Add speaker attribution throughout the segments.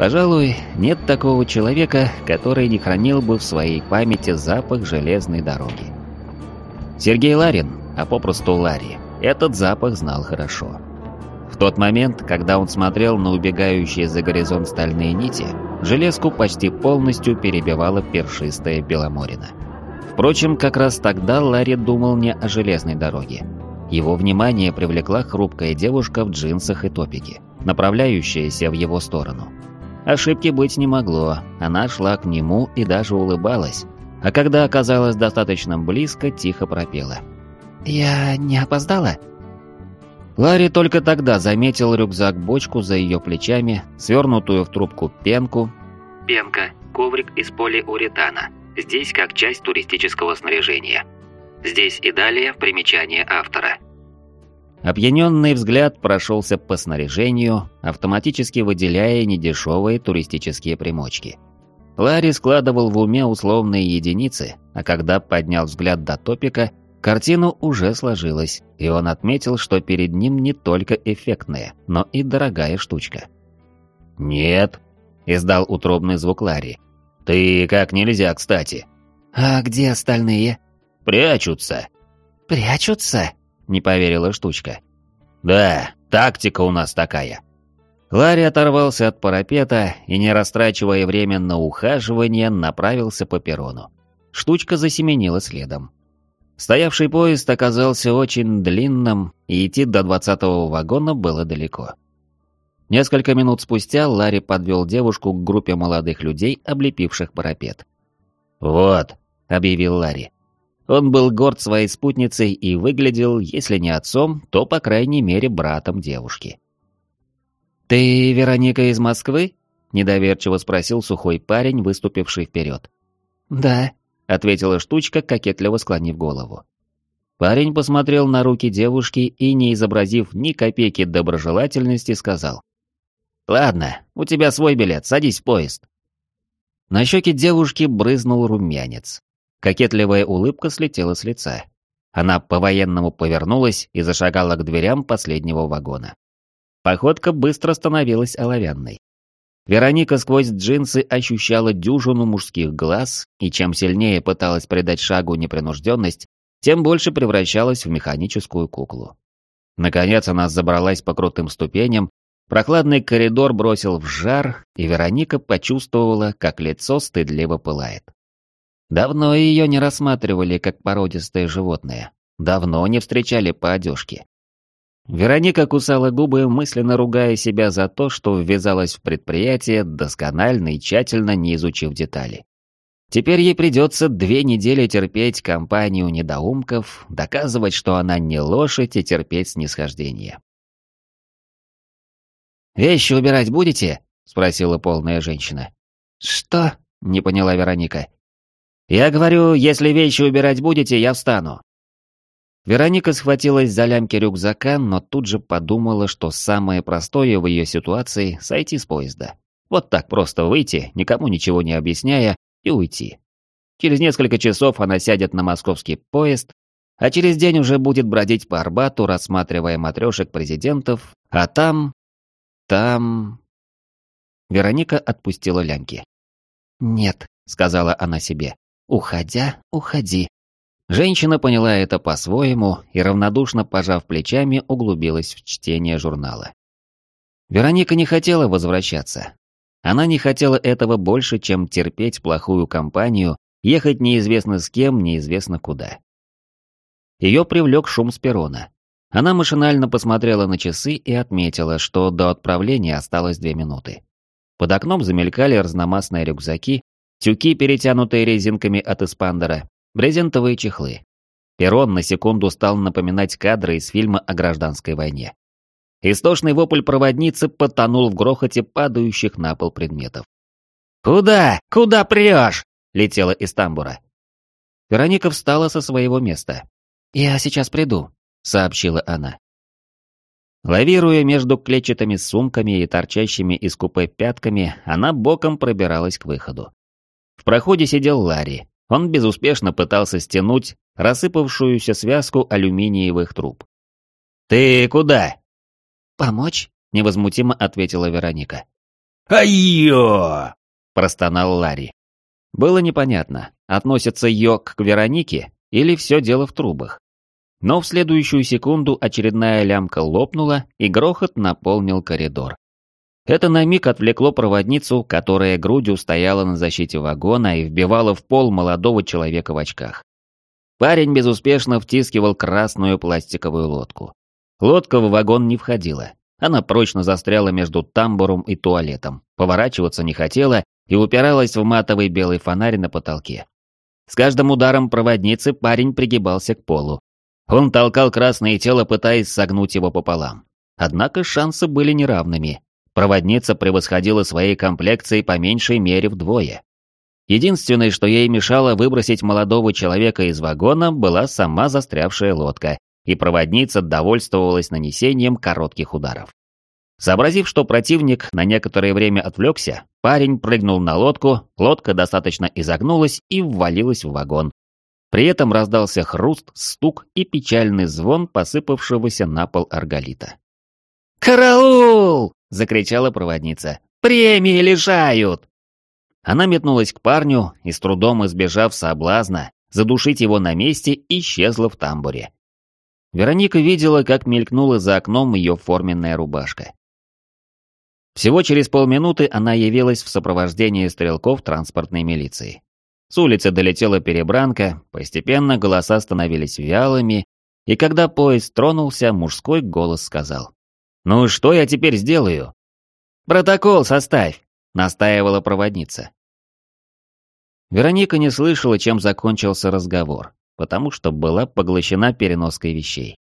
Speaker 1: Пожалуй, нет такого человека, который не хранил бы в своей памяти запах железной дороги. Сергей Ларин, а попросту Ларри, этот запах знал хорошо. В тот момент, когда он смотрел на убегающие за горизонт стальные нити, железку почти полностью перебивала першистая Беломорина. Впрочем, как раз тогда Ларри думал не о железной дороге. Его внимание привлекла хрупкая девушка в джинсах и топике, направляющаяся в его сторону. Ошибки быть не могло, она шла к нему и даже улыбалась, а когда оказалась достаточно близко, тихо пропела. «Я не опоздала?» Ларри только тогда заметил рюкзак-бочку за ее плечами, свернутую в трубку пенку.
Speaker 2: Пенка – коврик из полиуретана. Здесь как часть туристического снаряжения. Здесь и далее примечание автора.
Speaker 1: Опьяненный взгляд прошелся по снаряжению, автоматически выделяя недешевые туристические примочки. Ларри складывал в уме условные единицы, а когда поднял взгляд до топика, картину уже сложилась, и он отметил, что перед ним не только эффектная, но и дорогая штучка. «Нет», — издал утробный звук Ларри. «Ты как нельзя, кстати».
Speaker 3: «А где остальные?»
Speaker 1: «Прячутся».
Speaker 3: «Прячутся?»
Speaker 1: Не поверила штучка. «Да, тактика у нас такая». Ларри оторвался от парапета и, не растрачивая время на ухаживание, направился по перрону. Штучка засеменила следом. Стоявший поезд оказался очень длинным, и идти до двадцатого вагона было далеко. Несколько минут спустя Ларри подвел девушку к группе молодых людей, облепивших парапет. «Вот», — объявил Ларри, он был горд своей спутницей и выглядел, если не отцом, то, по крайней мере, братом девушки. «Ты Вероника из Москвы?» – недоверчиво спросил сухой парень, выступивший вперед.
Speaker 3: «Да», –
Speaker 1: ответила штучка, кокетливо склонив голову. Парень посмотрел на руки девушки и, не изобразив ни копейки доброжелательности, сказал. «Ладно, у тебя свой билет, садись в поезд». На щеке девушки брызнул румянец. Кокетливая улыбка слетела с лица. Она по-военному повернулась и зашагала к дверям последнего вагона. Походка быстро становилась оловянной. Вероника сквозь джинсы ощущала дюжину мужских глаз, и чем сильнее пыталась придать шагу непринужденность, тем больше превращалась в механическую куклу. Наконец она забралась по крутым ступеням, прохладный коридор бросил в жар, и Вероника почувствовала, как лицо стыдливо пылает. Давно ее не рассматривали как породистое животное. Давно не встречали по одежке. Вероника кусала губы, мысленно ругая себя за то, что ввязалась в предприятие, досконально и тщательно не изучив детали. Теперь ей придется две недели терпеть компанию недоумков, доказывать, что она не лошадь и терпеть снисхождение. «Вещи убирать будете?» — спросила полная женщина.
Speaker 3: «Что?»
Speaker 1: — не поняла Вероника. «Я говорю, если вещи убирать будете, я встану». Вероника схватилась за лямки рюкзака, но тут же подумала, что самое простое в ее ситуации — сойти с поезда. Вот так просто выйти, никому ничего не объясняя, и уйти. Через несколько часов она сядет на московский поезд, а через день уже будет бродить по Арбату, рассматривая матрешек президентов, а там... там... Вероника отпустила лямки.
Speaker 3: «Нет», — сказала она себе, Уходя, уходи.
Speaker 1: Женщина поняла это по-своему и, равнодушно пожав плечами, углубилась в чтение журнала. Вероника не хотела возвращаться. Она не хотела этого больше, чем терпеть плохую компанию, ехать неизвестно с кем, неизвестно куда. Ее привлек шум с перрона. Она машинально посмотрела на часы и отметила, что до отправления осталось две минуты. Под окном замелькали разномастные рюкзаки, тюки, перетянутые резинками от эспандера, брезентовые чехлы. Перрон на секунду стал напоминать кадры из фильма о гражданской войне. Истошный вопль проводницы потонул в грохоте падающих на пол предметов. «Куда? Куда прешь?» — летела из тамбура. Вероника встала со своего места.
Speaker 3: «Я сейчас приду», — сообщила она.
Speaker 1: Лавируя между клетчатыми сумками и торчащими из купе пятками, она боком пробиралась к выходу. В проходе сидел Ларри. Он безуспешно пытался стянуть рассыпавшуюся связку алюминиевых труб. «Ты куда?»
Speaker 3: «Помочь?»
Speaker 1: — невозмутимо ответила Вероника.
Speaker 4: «Айо!»
Speaker 1: – простонал Ларри. Было непонятно, относится Йок к Веронике или все дело в трубах. Но в следующую секунду очередная лямка лопнула, и грохот наполнил коридор. Это на миг отвлекло проводницу, которая грудью стояла на защите вагона и вбивала в пол молодого человека в очках. Парень безуспешно втискивал красную пластиковую лодку. Лодка в вагон не входила. Она прочно застряла между тамбуром и туалетом, поворачиваться не хотела и упиралась в матовый белый фонарь на потолке. С каждым ударом проводницы парень пригибался к полу. Он толкал красное тело, пытаясь согнуть его пополам. Однако шансы были неравными. Проводница превосходила своей комплекцией по меньшей мере вдвое. Единственное, что ей мешало выбросить молодого человека из вагона, была сама застрявшая лодка, и проводница довольствовалась нанесением коротких ударов. Сообразив, что противник на некоторое время отвлекся, парень прыгнул на лодку, лодка достаточно изогнулась и ввалилась в вагон. При этом раздался хруст, стук и печальный звон посыпавшегося на пол арголита.
Speaker 3: «Караул!» — закричала проводница. «Премии лишают!»
Speaker 1: Она метнулась к парню и, с трудом избежав соблазна, задушить его на месте, исчезла в тамбуре. Вероника видела, как мелькнула за окном ее форменная рубашка. Всего через полминуты она явилась в сопровождении стрелков транспортной милиции. С улицы долетела перебранка, постепенно голоса становились вялыми, и когда поезд тронулся, мужской голос сказал. «Ну что я теперь сделаю?»
Speaker 3: «Протокол составь!»
Speaker 1: настаивала проводница. Вероника не слышала, чем закончился разговор, потому что была поглощена переноской вещей.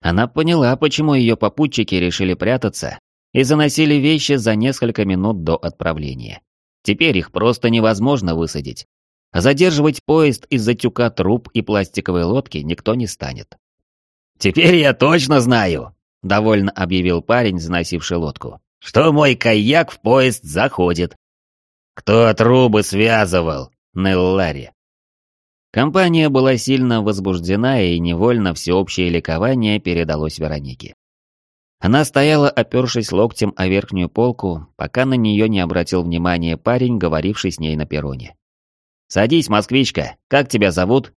Speaker 1: Она поняла, почему ее попутчики решили прятаться и заносили вещи за несколько минут до отправления. Теперь их просто невозможно высадить. Задерживать поезд из-за тюка труб и пластиковой лодки никто не станет.
Speaker 4: «Теперь я точно знаю», —
Speaker 1: довольно объявил парень, заносивший лодку
Speaker 4: что мой каяк в поезд заходит. Кто трубы связывал? Ныл Ларри.
Speaker 1: Компания была сильно возбуждена, и невольно всеобщее ликование передалось Веронике. Она стояла, опершись локтем о верхнюю полку, пока на нее не обратил внимания парень, говоривший с ней на перроне. «Садись, москвичка, как тебя зовут?»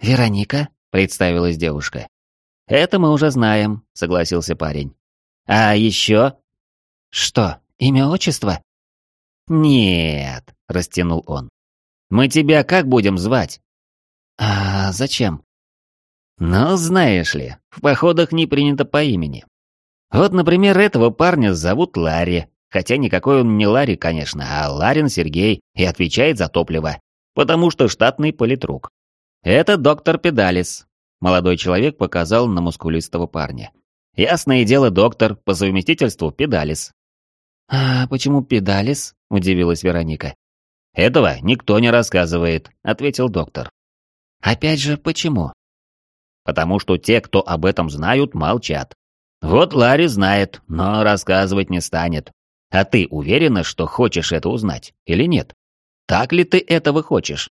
Speaker 3: «Вероника», —
Speaker 1: представилась девушка. «Это мы уже знаем», — согласился парень. «А еще?»
Speaker 3: «Что, имя отчество?»
Speaker 1: «Нет», — растянул он. «Мы тебя как будем звать?»
Speaker 3: «А зачем?»
Speaker 1: «Ну, знаешь ли, в походах не принято по имени. Вот, например, этого парня зовут Ларри, хотя никакой он не Ларри, конечно, а Ларин Сергей и отвечает за топливо, потому что штатный политрук. Это доктор Педалис». Молодой человек показал на мускулистого парня. «Ясное дело, доктор, по совместительству Педалис.
Speaker 3: «А почему педалис?» – удивилась Вероника.
Speaker 1: «Этого никто не рассказывает», – ответил доктор.
Speaker 3: «Опять же, почему?»
Speaker 1: «Потому что те, кто об этом знают, молчат. Вот Ларри знает, но рассказывать не станет. А ты уверена, что хочешь это узнать, или нет? Так ли ты этого хочешь?»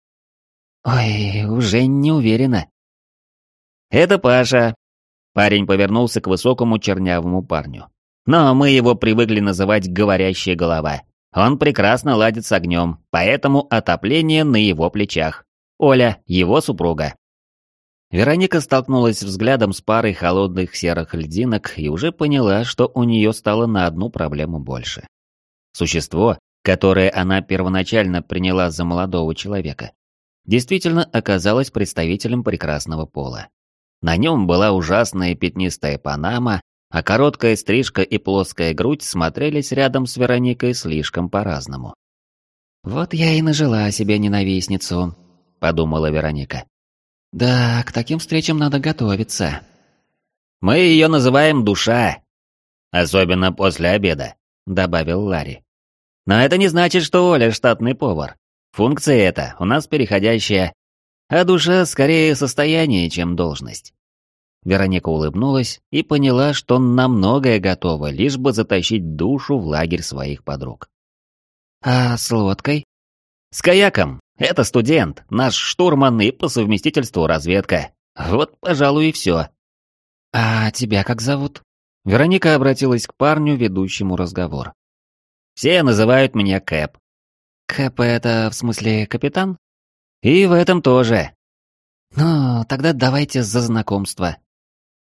Speaker 3: «Ой, уже не уверена».
Speaker 1: «Это Паша». Парень повернулся к высокому чернявому парню. Но мы его привыкли называть «говорящая голова». Он прекрасно ладит с огнем, поэтому отопление на его плечах. Оля, его супруга. Вероника столкнулась взглядом с парой холодных серых льдинок и уже поняла, что у нее стало на одну проблему больше. Существо, которое она первоначально приняла за молодого человека, действительно оказалось представителем прекрасного пола. На нем была ужасная пятнистая панама, а короткая стрижка и плоская грудь смотрелись рядом с Вероникой слишком по-разному.
Speaker 3: «Вот я и нажила себе ненавистницу», — подумала Вероника. «Да, к таким встречам надо готовиться».
Speaker 1: «Мы ее называем душа, особенно после обеда», — добавил Ларри. «Но это не значит, что Оля штатный повар. Функция эта у нас переходящая, а душа скорее состояние, чем должность. Вероника улыбнулась и поняла, что на многое готова, лишь бы затащить душу в лагерь своих подруг.
Speaker 3: «А с лодкой?»
Speaker 1: «С каяком. Это студент, наш штурман и по совместительству разведка. Вот, пожалуй, и все».
Speaker 3: «А тебя как зовут?»
Speaker 1: Вероника обратилась к парню, ведущему разговор. Все называют меня Кэп».
Speaker 3: «Кэп — это в смысле капитан?»
Speaker 1: «И в этом тоже».
Speaker 3: «Ну, тогда давайте за знакомство».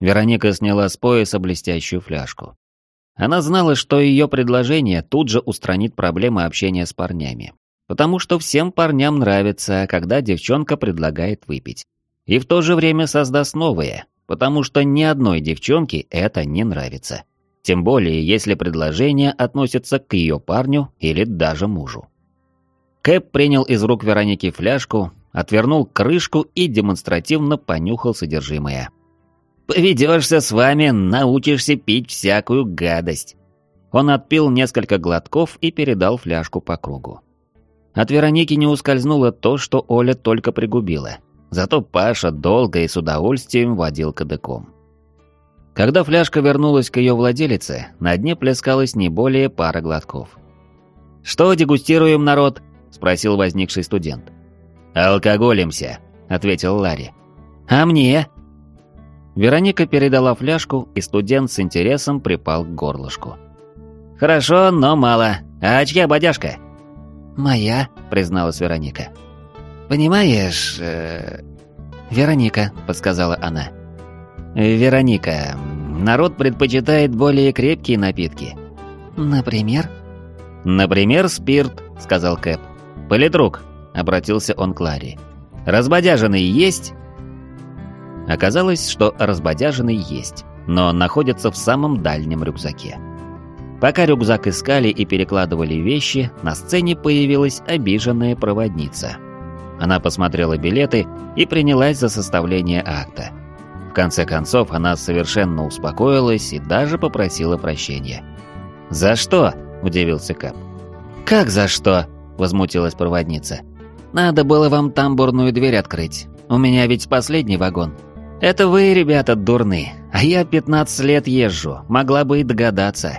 Speaker 1: Вероника сняла с пояса блестящую фляжку. Она знала, что ее предложение тут же устранит проблемы общения с парнями. Потому что всем парням нравится, когда девчонка предлагает выпить. И в то же время создаст новые, потому что ни одной девчонке это не нравится. Тем более, если предложение относится к ее парню или даже мужу. Кэп принял из рук Вероники фляжку, отвернул крышку и демонстративно понюхал содержимое. Поведешься с вами, научишься пить всякую гадость». Он отпил несколько глотков и передал фляжку по кругу. От Вероники не ускользнуло то, что Оля только пригубила. Зато Паша долго и с удовольствием водил кадыком. Когда фляжка вернулась к ее владелице, на дне плескалось не более пары глотков. «Что дегустируем, народ?» – спросил возникший студент. «Алкоголимся», – ответил Ларри. «А мне?» Вероника передала фляжку, и студент с интересом припал к горлышку. «Хорошо, но мало. А чья бодяжка?»
Speaker 3: «Моя», — призналась Вероника. «Понимаешь...» э... «Вероника», — подсказала она.
Speaker 1: «Вероника, народ предпочитает более крепкие напитки».
Speaker 3: «Например?»
Speaker 1: «Например, спирт», — сказал Кэп. «Политрук», — обратился он к Ларри. «Разбодяженный есть?» Оказалось, что разбодяженный есть, но находится в самом дальнем рюкзаке. Пока рюкзак искали и перекладывали вещи, на сцене появилась обиженная проводница. Она посмотрела билеты и принялась за составление акта. В конце концов, она совершенно успокоилась и даже попросила прощения. «За что?» – удивился Кэп.
Speaker 3: «Как за что?» – возмутилась проводница. «Надо было вам тамбурную дверь открыть. У меня ведь последний вагон».
Speaker 1: «Это вы, ребята, дурны, а я 15 лет езжу, могла бы и догадаться».